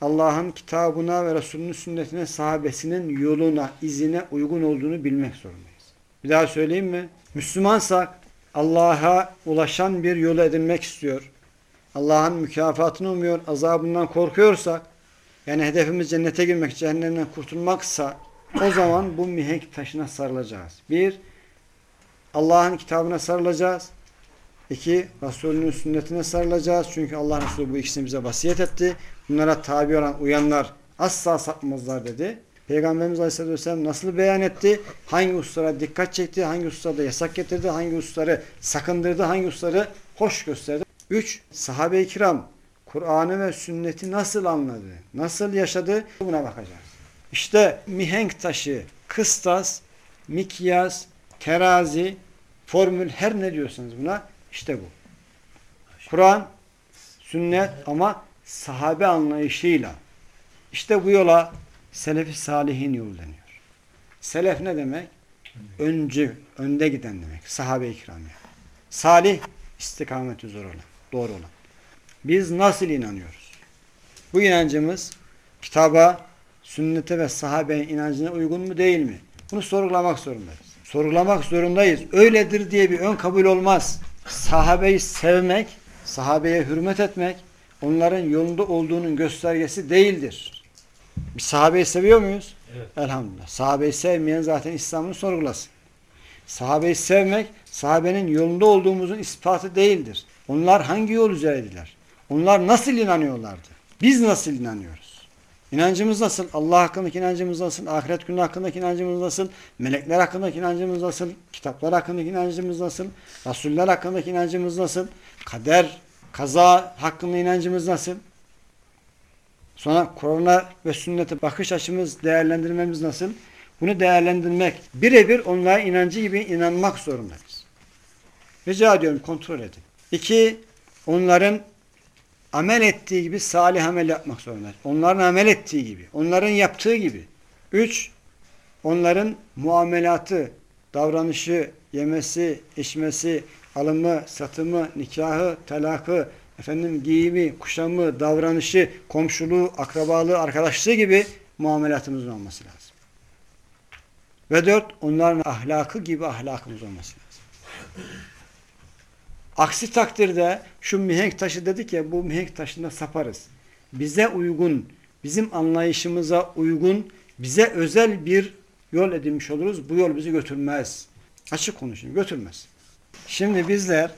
Speaker 1: Allah'ın kitabına ve Resulünün sünnetine, sahabesinin yoluna, izine uygun olduğunu bilmek zorundayız. Bir daha söyleyeyim mi? Müslümansak Allah'a ulaşan bir yolu edinmek istiyor. Allah'ın mükafatını umuyor, azabından korkuyorsak, yani hedefimiz cennete girmek, cehennemden kurtulmaksa o zaman bu mihenk taşına sarılacağız. Bir, Allah'ın kitabına sarılacağız. İki, Resulünün sünnetine sarılacağız. Çünkü Allah Resulü bu ikisini bize vasiyet etti. Bunlara tabi olan, uyanlar asla sapmazlar dedi. Peygamberimiz Aleyhisselatü Vesselam nasıl beyan etti? Hangi hususlara dikkat çekti? Hangi hususlarda yasak getirdi? Hangi hususları sakındırdı? Hangi hususları hoş gösterdi? Üç, sahabe-i kiram Kur'an'ı ve sünneti nasıl anladı? Nasıl yaşadı? Buna bakacağız. İşte mihenk taşı, kıstas, mikyas, terazi, formül her ne diyorsanız buna işte bu. Kur'an, sünnet ama sahabe anlayışıyla. İşte bu yola selef-i salihin yolu deniyor. Selef ne demek? Öncü, önde giden demek. Sahabe-i kiram yani. Salih, istikamet üzere olan, doğru olan. Biz nasıl inanıyoruz? Bu inancımız kitaba, sünnete ve sahabenin inancına uygun mu değil mi? Bunu sorgulamak zorundayız. Sorgulamak zorundayız. Öyledir diye bir ön kabul olmaz. Sahabeyi sevmek, sahabeye hürmet etmek, onların yolunda olduğunun göstergesi değildir. Biz sahabeyi seviyor muyuz?
Speaker 2: Evet.
Speaker 1: Elhamdülillah. Sahabeyi sevmeyen zaten İslam'ını sorgulasın. Sahabeyi sevmek, sahabenin yolunda olduğumuzun ispatı değildir. Onlar hangi yol üzereydiler? Onlar nasıl inanıyorlardı? Biz nasıl inanıyoruz? İnancımız nasıl? Allah hakkındaki inancımız nasıl? Ahiret günü hakkındaki inancımız nasıl? Melekler hakkındaki inancımız nasıl? Kitaplar hakkındaki inancımız nasıl? Rasuller hakkındaki inancımız nasıl? Kader, kaza hakkında inancımız nasıl? Sonra Kur'an'a ve sünnete bakış açımız, değerlendirmemiz nasıl? Bunu değerlendirmek, birebir onlara inancı gibi inanmak zorundayız. Rica ediyorum kontrol edin. İki, onların amel ettiği gibi salih amel yapmak zorundayız. Onların amel ettiği gibi, onların yaptığı gibi. Üç, onların muamelatı, davranışı, yemesi, içmesi, alımı, satımı, nikahı, talakı, efendim giyimi, kuşamı, davranışı, komşuluğu, akrabalığı, arkadaşlığı gibi muamelatımızın olması lazım. Ve dört, onların ahlakı gibi ahlakımız olması lazım. Aksi takdirde şu mihenk taşı dedik ya bu mihenk taşında saparız. Bize uygun, bizim anlayışımıza uygun, bize özel bir yol edinmiş oluruz. Bu yol bizi götürmez. Açık konuşayım, götürmez. Şimdi bizler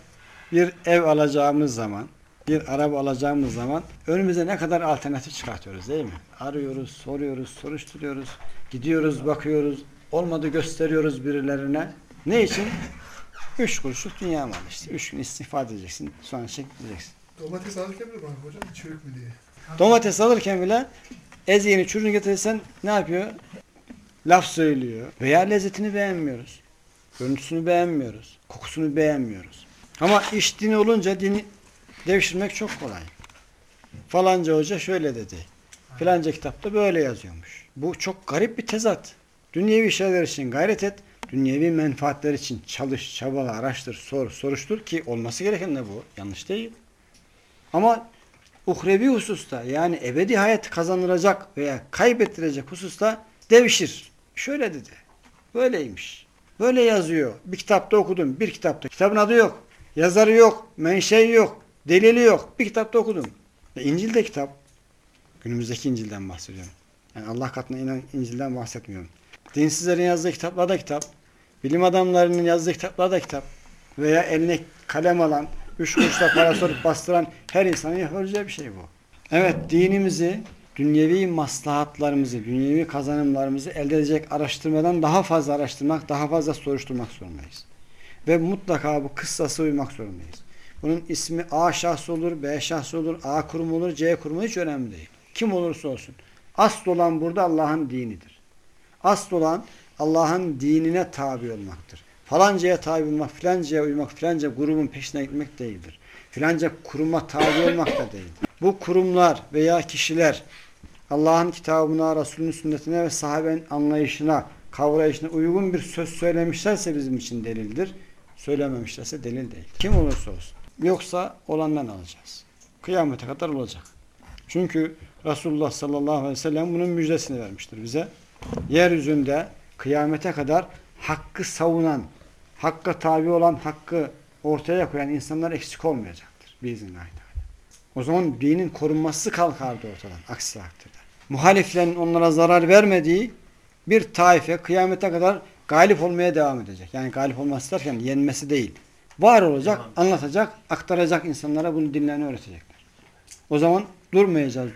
Speaker 1: bir ev alacağımız zaman bir araba alacağımız zaman önümüze ne kadar alternatif çıkartıyoruz değil mi? Arıyoruz, soruyoruz, soruşturuyoruz, gidiyoruz, bakıyoruz, olmadı gösteriyoruz birilerine. Ne için? Üç kuruşluk dünya malı işte. Üç gün istifade edeceksin, sonra çekip gideceksin.
Speaker 4: Domates alırken bile bak hocam çürük mü diye.
Speaker 1: Domates alırken bile eziğini çürüğünü getirirsen ne yapıyor? Laf söylüyor. Veya lezzetini beğenmiyoruz. Görüntüsünü beğenmiyoruz. Kokusunu beğenmiyoruz. Ama iş dini olunca dini devşirmek çok kolay. Falanca hoca şöyle dedi. Filanca kitapta böyle yazıyormuş. Bu çok garip bir tezat. Dünyevi şeyler için gayret et. Dünyevi menfaatler için çalış, çabala, araştır, sor, soruştur ki olması gereken de bu. Yanlış değil. Ama uhrevi hususta yani ebedi hayat kazanılacak veya kaybettirecek hususta devşir. Şöyle dedi. Böyleymiş. Böyle yazıyor. Bir kitapta okudum. Bir kitapta. Kitabın adı yok. Yazarı yok. Menşei yok. Delili yok. Bir kitapta okudum. E, İncil kitap. Günümüzdeki İncil'den bahsediyorum. Yani Allah katına inen İncil'den bahsetmiyorum. Dinsizlerin yazdığı kitaplar da kitap. Bilim adamlarının yazdığı kitaplar da kitap. Veya eline kalem alan, üç kuruşla para sorup bastıran her insanın yapabileceği bir şey bu. Evet dinimizi, dünyevi maslahatlarımızı, dünyevi kazanımlarımızı elde edecek araştırmadan daha fazla araştırmak, daha fazla soruşturmak zorundayız. Ve mutlaka bu kıssası uymak zorundayız. Bunun ismi A şahsı olur, B şahsı olur, A kurum olur, C kurumu hiç önemli değil. Kim olursa olsun. Asıl olan burada Allah'ın dinidir. Asıl olan Allah'ın dinine tabi olmaktır. Falancaya tabi olmak, filancaya uymak, filanca grubun peşine gitmek değildir. Filanca kuruma tabi olmak da değildir. Bu kurumlar veya kişiler Allah'ın kitabına, Resulünün sünnetine ve sahabenin anlayışına, kavrayışına uygun bir söz söylemişlerse bizim için delildir. Söylememişlerse delil değil. Kim olursa olsun. Yoksa olandan alacağız. Kıyamete kadar olacak. Çünkü Resulullah sallallahu aleyhi ve sellem bunun müjdesini vermiştir bize. Yeryüzünde kıyamete kadar hakkı savunan, hakka tabi olan, hakkı ortaya koyan insanlar eksik olmayacaktır. Teala. O zaman dinin korunması kalkardı ortadan. Aksi takdirde. Muhaliflerin onlara zarar vermediği bir taife kıyamete kadar galip olmaya devam edecek. Yani galip olması derken yenmesi değil. Var olacak, anlatacak, aktaracak insanlara bunu dinlerini öğretecekler. O zaman durmayacağız.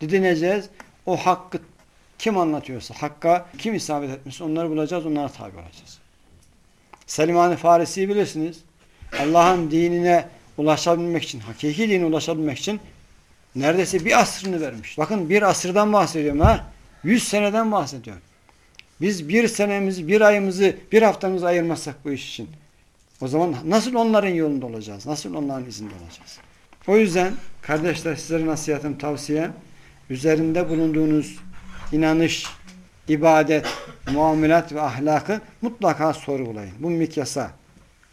Speaker 1: Didineceğiz. O hakkı kim anlatıyorsa, hakka kim isabet etmişse onları bulacağız, onlara tabi olacağız. Selman-ı Farisi'yi bilirsiniz. Allah'ın dinine ulaşabilmek için, hakiki dine ulaşabilmek için neredeyse bir asrını vermiş. Bakın bir asırdan bahsediyorum ha. Yüz seneden bahsediyorum. Biz bir senemizi, bir ayımızı, bir haftamızı ayırmazsak bu iş için. O zaman nasıl onların yolunda olacağız? Nasıl onların izinde olacağız? O yüzden kardeşler sizlere nasihatım, tavsiyem üzerinde bulunduğunuz inanış, ibadet, muamelat ve ahlakı mutlaka sorgulayın. Bu mikyasa,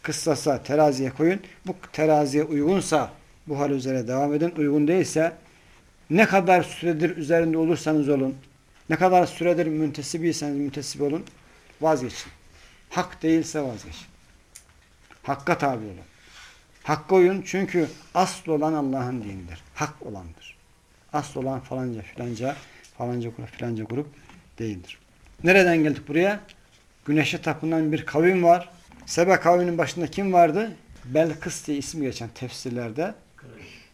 Speaker 1: kıssasa, teraziye koyun. Bu teraziye uygunsa bu hal üzere devam edin. Uygun değilse ne kadar süredir üzerinde olursanız olun, ne kadar süredir müntesibiyseniz müntesip olun, vazgeçin. Hak değilse vazgeçin. Hakka tabi olun. Hakka uyun çünkü asıl olan Allah'ın dinidir. Hak olandır. Asıl olan falanca filanca falanca grup filanca grup değildir. Nereden geldik buraya? Güneşe tapınan bir kavim var. Sebe kavminin başında kim vardı? Belkıs diye isim geçen tefsirlerde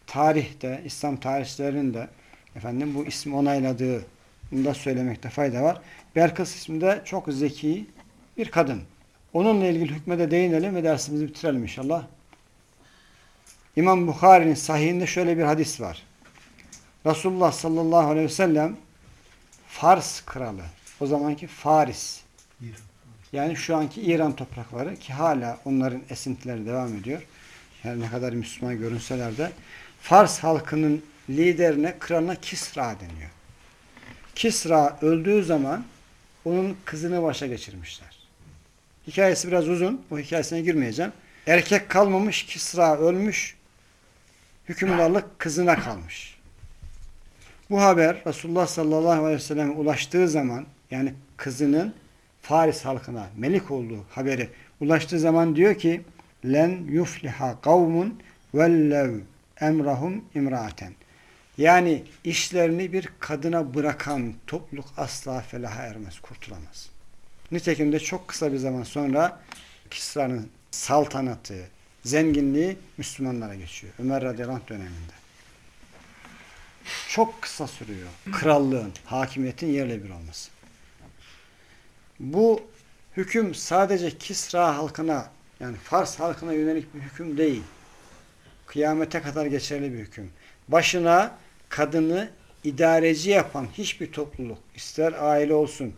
Speaker 1: tarihte, İslam tarihçilerinde efendim bu ismi onayladığı da söylemekte fayda var. Belkıs isminde çok zeki bir kadın. Onunla ilgili hükme de değinelim ve dersimizi bitirelim inşallah. İmam Bukhari'nin sahihinde şöyle bir hadis var. Resulullah sallallahu aleyhi ve sellem Fars kralı, o zamanki Faris, yani şu anki İran toprakları ki hala onların esintileri devam ediyor. Yani ne kadar Müslüman görünseler de Fars halkının liderine, kralına Kisra deniyor. Kisra öldüğü zaman onun kızını başa geçirmişler. Hikayesi biraz uzun. O hikayesine girmeyeceğim. Erkek kalmamış, Kisra ölmüş. Hükümdarlık kızına kalmış. Bu haber Resulullah sallallahu aleyhi ve selleme ulaştığı zaman yani kızının Faris halkına melik olduğu haberi ulaştığı zaman diyor ki len yufliha kavmun vellev emrahum imraaten. Yani işlerini bir kadına bırakan topluluk asla felaha ermez, kurtulamaz. Nitekim de çok kısa bir zaman sonra Kisra'nın saltanatı, zenginliği Müslümanlara geçiyor. Ömer radıyallahu döneminde. Çok kısa sürüyor. Krallığın, hakimiyetin yerle bir olması. Bu hüküm sadece Kisra halkına yani Fars halkına yönelik bir hüküm değil. Kıyamete kadar geçerli bir hüküm. Başına kadını idareci yapan hiçbir topluluk, ister aile olsun,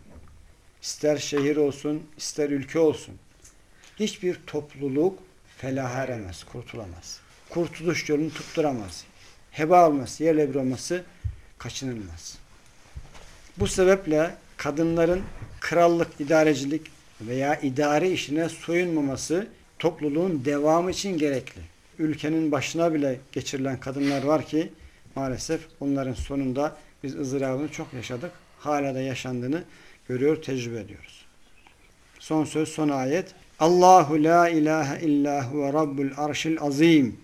Speaker 1: ister şehir olsun, ister ülke olsun, hiçbir topluluk felaha eremez, kurtulamaz. Kurtuluş yolunu tutturamaz. Heba olması, yerle bir olması kaçınılmaz. Bu sebeple kadınların krallık, idarecilik veya idare işine soyunmaması topluluğun devamı için gerekli. Ülkenin başına bile geçirilen kadınlar var ki maalesef onların sonunda biz ızdırabını çok yaşadık. Hala da yaşandığını görüyor, tecrübe ediyoruz. Son söz, son ayet. Allahu la ilahe illa huve rabbul arşil azim.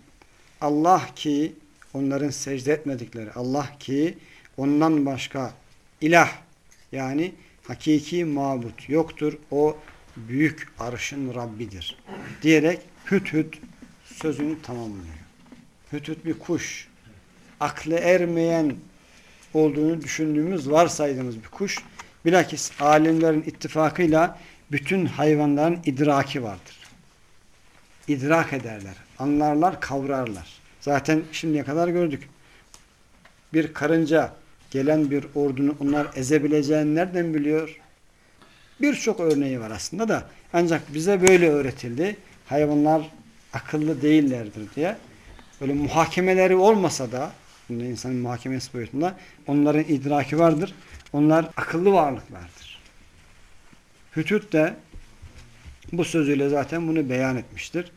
Speaker 1: Allah ki onların secde etmedikleri Allah ki ondan başka ilah yani hakiki mabut yoktur. O büyük arşın Rabbidir. Diyerek hüt hüt sözünü tamamlıyor. Hüt hüt bir kuş. Aklı ermeyen olduğunu düşündüğümüz, varsaydığımız bir kuş. Bilakis alimlerin ittifakıyla bütün hayvanların idraki vardır. İdrak ederler. Anlarlar, kavrarlar. Zaten şimdiye kadar gördük. Bir karınca gelen bir ordunu onlar ezebileceğini nereden biliyor? Birçok örneği var aslında da ancak bize böyle öğretildi. Hayvanlar akıllı değillerdir diye. Böyle muhakemeleri olmasa da insanın muhakemesi boyutunda onların idraki vardır. Onlar akıllı varlıklardır. Hütüt de bu sözüyle zaten bunu beyan etmiştir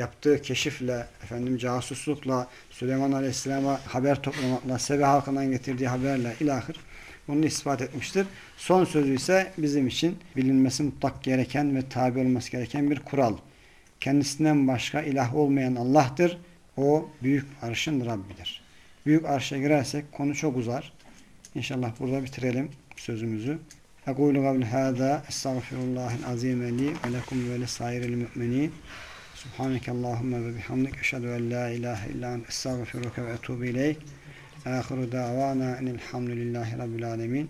Speaker 1: Yaptığı keşifle, efendim casuslukla, Süleyman Aleyhisselam'a haber toplamakla, Sebe halkından getirdiği haberle ilahir bunu ispat etmiştir. Son sözü ise bizim için bilinmesi mutlak gereken ve tabi olması gereken bir kural. Kendisinden başka ilah olmayan Allah'tır. O büyük arşın Rabbidir. Büyük arşa girersek konu çok uzar. İnşallah burada bitirelim sözümüzü. أقول قبل هذا استغفر الله العظيم لي ولكم ولسائر المؤمنين سبحانك اللهم وبحمدك أشهد أن لا إله إلا أنت أستغفرك وأتوب إليك. آخر دعوانا أن الحمد لله رب العالمين.